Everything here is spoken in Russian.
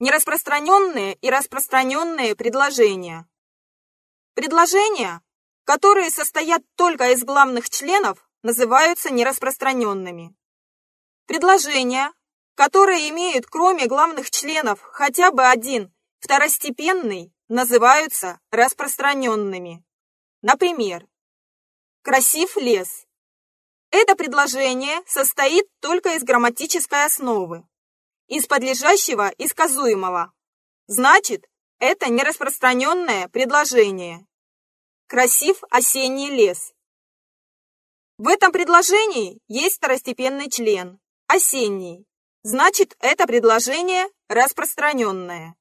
Нераспространенные и распространенные предложения. Предложения, которые состоят только из главных членов, называются нераспространенными. Предложения, которые имеют кроме главных членов хотя бы один второстепенный, называются распространенными. Например, красив лес. Это предложение состоит только из грамматической основы, из подлежащего и сказуемого. Значит, это нераспространенное предложение. Красив осенний лес. В этом предложении есть второстепенный член – осенний. Значит, это предложение распространенное.